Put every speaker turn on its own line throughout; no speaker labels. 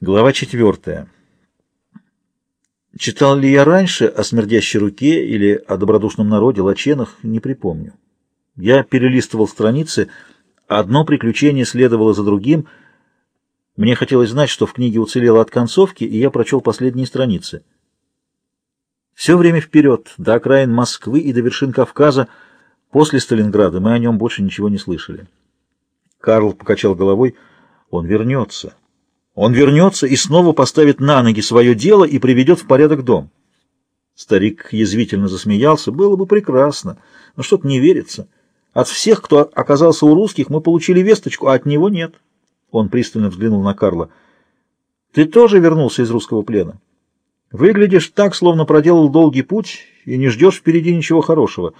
Глава четвертая. Читал ли я раньше о смердящей руке или о добродушном народе, лаченах, не припомню. Я перелистывал страницы, одно приключение следовало за другим. Мне хотелось знать, что в книге уцелело от концовки, и я прочел последние страницы. Все время вперед, до окраин Москвы и до вершин Кавказа. После Сталинграда мы о нем больше ничего не слышали. Карл покачал головой. Он вернется. Он вернется и снова поставит на ноги свое дело и приведет в порядок дом. Старик язвительно засмеялся. Было бы прекрасно, но что-то не верится. От всех, кто оказался у русских, мы получили весточку, а от него нет. Он пристально взглянул на Карла. Ты тоже вернулся из русского плена? Выглядишь так, словно проделал долгий путь и не ждешь впереди ничего хорошего.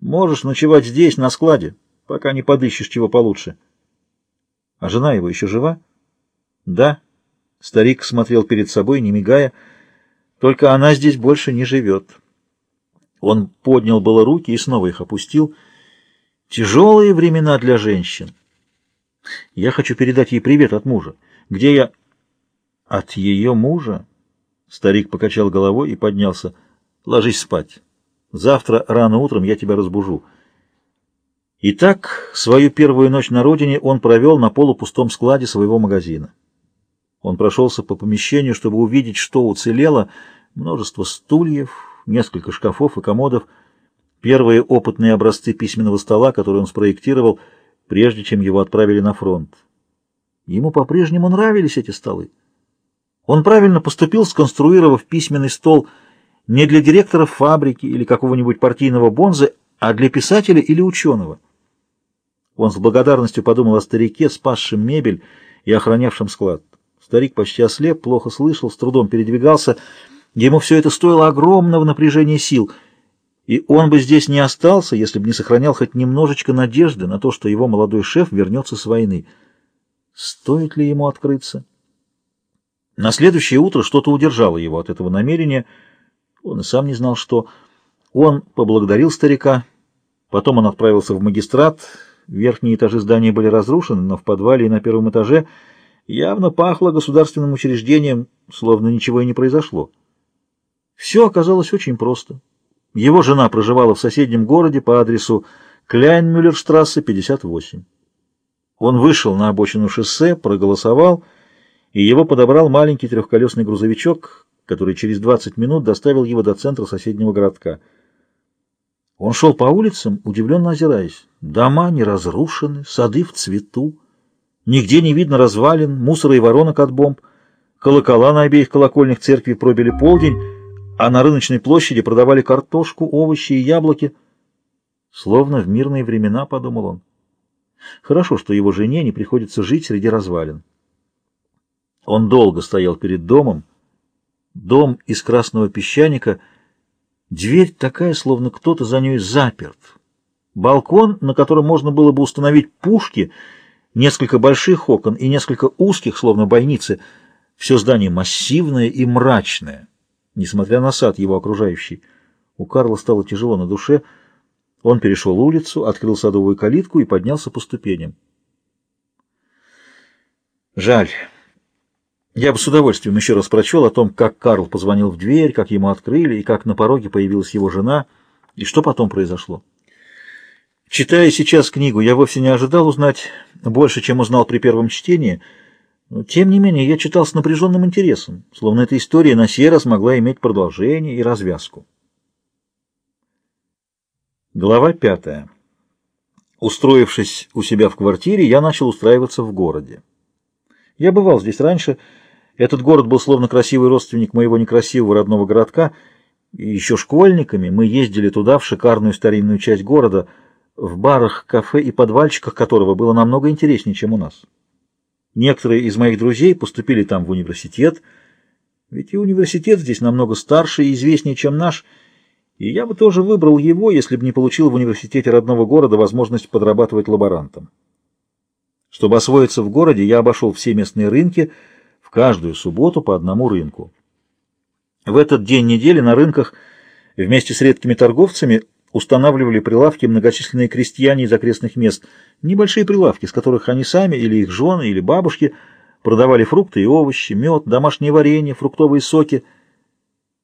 Можешь ночевать здесь, на складе, пока не подыщешь чего получше. А жена его еще жива? Да, старик смотрел перед собой, не мигая, только она здесь больше не живет. Он поднял было руки и снова их опустил. Тяжелые времена для женщин. Я хочу передать ей привет от мужа. Где я? От ее мужа? Старик покачал головой и поднялся. Ложись спать. Завтра рано утром я тебя разбужу. Итак, свою первую ночь на родине он провел на полупустом складе своего магазина. Он прошелся по помещению, чтобы увидеть, что уцелело. Множество стульев, несколько шкафов и комодов, первые опытные образцы письменного стола, который он спроектировал, прежде чем его отправили на фронт. Ему по-прежнему нравились эти столы. Он правильно поступил, сконструировав письменный стол не для директора фабрики или какого-нибудь партийного бонза, а для писателя или ученого. Он с благодарностью подумал о старике, спасшем мебель и охранявшем склад. Старик почти ослеп, плохо слышал, с трудом передвигался. Ему все это стоило огромного напряжения сил, и он бы здесь не остался, если бы не сохранял хоть немножечко надежды на то, что его молодой шеф вернется с войны. Стоит ли ему открыться? На следующее утро что-то удержало его от этого намерения. Он и сам не знал, что. Он поблагодарил старика, потом он отправился в магистрат. Верхние этажи здания были разрушены, но в подвале и на первом этаже — явно пахло государственным учреждением, словно ничего и не произошло. Все оказалось очень просто. Его жена проживала в соседнем городе по адресу Кляйнмюллерштрассе, 58. Он вышел на обочину шоссе, проголосовал, и его подобрал маленький трехколесный грузовичок, который через 20 минут доставил его до центра соседнего городка. Он шел по улицам, удивленно озираясь. Дома не разрушены, сады в цвету. Нигде не видно развалин, мусора и воронок от бомб. Колокола на обеих колокольных церкви пробили полдень, а на рыночной площади продавали картошку, овощи и яблоки. Словно в мирные времена, подумал он. Хорошо, что его жене не приходится жить среди развалин. Он долго стоял перед домом. Дом из красного песчаника. Дверь такая, словно кто-то за ней заперт. Балкон, на котором можно было бы установить пушки — Несколько больших окон и несколько узких, словно бойницы. Все здание массивное и мрачное, несмотря на сад его окружающий. У Карла стало тяжело на душе. Он перешел улицу, открыл садовую калитку и поднялся по ступеням. Жаль. Я бы с удовольствием еще раз прочел о том, как Карл позвонил в дверь, как ему открыли, и как на пороге появилась его жена, и что потом произошло. Читая сейчас книгу, я вовсе не ожидал узнать больше, чем узнал при первом чтении, но тем не менее я читал с напряженным интересом, словно эта история на сей раз могла иметь продолжение и развязку. Глава пятая. Устроившись у себя в квартире, я начал устраиваться в городе. Я бывал здесь раньше. Этот город был словно красивый родственник моего некрасивого родного городка, и еще школьниками мы ездили туда, в шикарную старинную часть города – в барах, кафе и подвальчиках которого было намного интереснее, чем у нас. Некоторые из моих друзей поступили там в университет, ведь и университет здесь намного старше и известнее, чем наш, и я бы тоже выбрал его, если бы не получил в университете родного города возможность подрабатывать лаборантом. Чтобы освоиться в городе, я обошел все местные рынки, в каждую субботу по одному рынку. В этот день недели на рынках вместе с редкими торговцами устанавливали прилавки многочисленные крестьяне из окрестных мест, небольшие прилавки, с которых они сами или их жены или бабушки продавали фрукты и овощи, мед, домашнее варенье, фруктовые соки.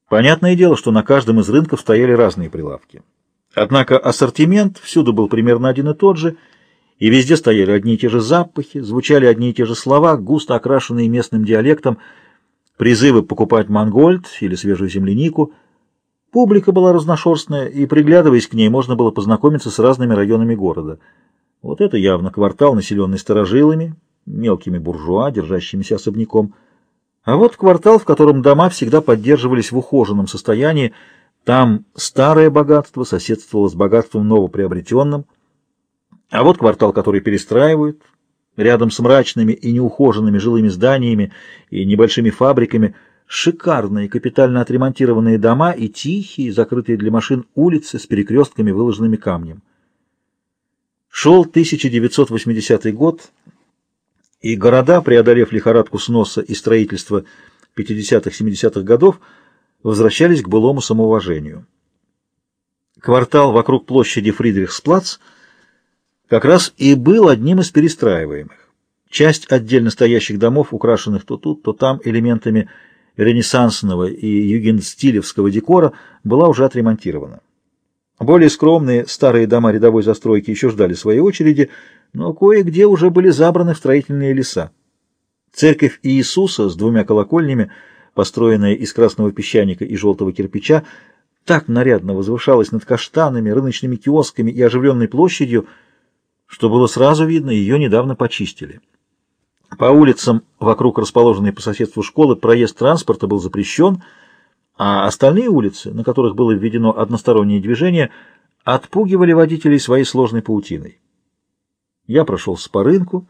Понятное дело, что на каждом из рынков стояли разные прилавки. Однако ассортимент всюду был примерно один и тот же, и везде стояли одни и те же запахи, звучали одни и те же слова, густо окрашенные местным диалектом, призывы покупать мангольд или свежую землянику. Публика была разношерстная, и, приглядываясь к ней, можно было познакомиться с разными районами города. Вот это явно квартал, населенный старожилами, мелкими буржуа, держащимися особняком. А вот квартал, в котором дома всегда поддерживались в ухоженном состоянии, там старое богатство соседствовало с богатством новоприобретенным. А вот квартал, который перестраивают, рядом с мрачными и неухоженными жилыми зданиями и небольшими фабриками, шикарные капитально отремонтированные дома и тихие, закрытые для машин улицы с перекрестками, выложенными камнем. Шел 1980 год, и города, преодолев лихорадку сноса и строительства 50-70-х годов, возвращались к былому самоуважению. Квартал вокруг площади Фридрихсплац как раз и был одним из перестраиваемых. Часть отдельно стоящих домов, украшенных то тут, то там элементами ренессансного и югенстилевского декора, была уже отремонтирована. Более скромные старые дома рядовой застройки еще ждали своей очереди, но кое-где уже были забраны в строительные леса. Церковь Иисуса с двумя колокольнями – построенная из красного песчаника и желтого кирпича, так нарядно возвышалась над каштанами, рыночными киосками и оживленной площадью, что было сразу видно, ее недавно почистили. По улицам, вокруг расположенной по соседству школы, проезд транспорта был запрещен, а остальные улицы, на которых было введено одностороннее движение, отпугивали водителей своей сложной паутиной. Я прошелся по рынку,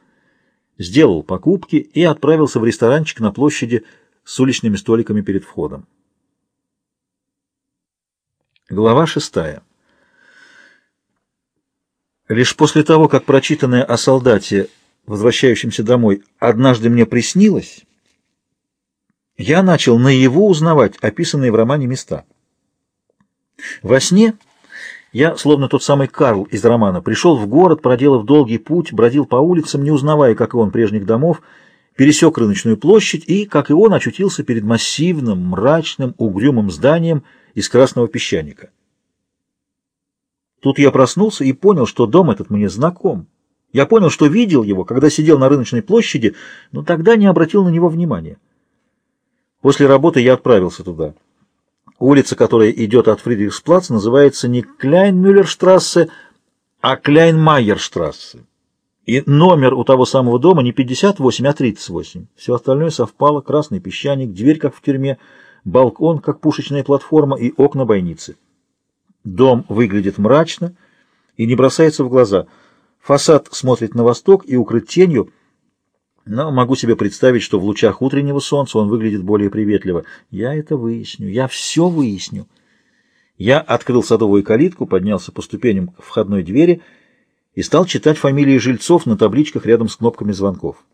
сделал покупки и отправился в ресторанчик на площади с уличными столиками перед входом. Глава шестая. Лишь после того, как прочитанное о солдате, возвращающемся домой, однажды мне приснилось, я начал наяву узнавать описанные в романе места. Во сне я, словно тот самый Карл из романа, пришел в город, проделав долгий путь, бродил по улицам, не узнавая, как и он, прежних домов, пересек рыночную площадь и, как и он, очутился перед массивным, мрачным, угрюмым зданием из красного песчаника. Тут я проснулся и понял, что дом этот мне знаком. Я понял, что видел его, когда сидел на рыночной площади, но тогда не обратил на него внимания. После работы я отправился туда. Улица, которая идет от Фридрихсплац, называется не Кляйн-Мюллерштрассе, а Кляйн-Майерштрассе. И номер у того самого дома не 58, а 38. Все остальное совпало. Красный песчаник, дверь, как в тюрьме, балкон, как пушечная платформа, и окна бойницы. Дом выглядит мрачно и не бросается в глаза. Фасад смотрит на восток и укрыт тенью, но могу себе представить, что в лучах утреннего солнца он выглядит более приветливо. Я это выясню, я все выясню. Я открыл садовую калитку, поднялся по ступеням входной двери и стал читать фамилии жильцов на табличках рядом с кнопками звонков.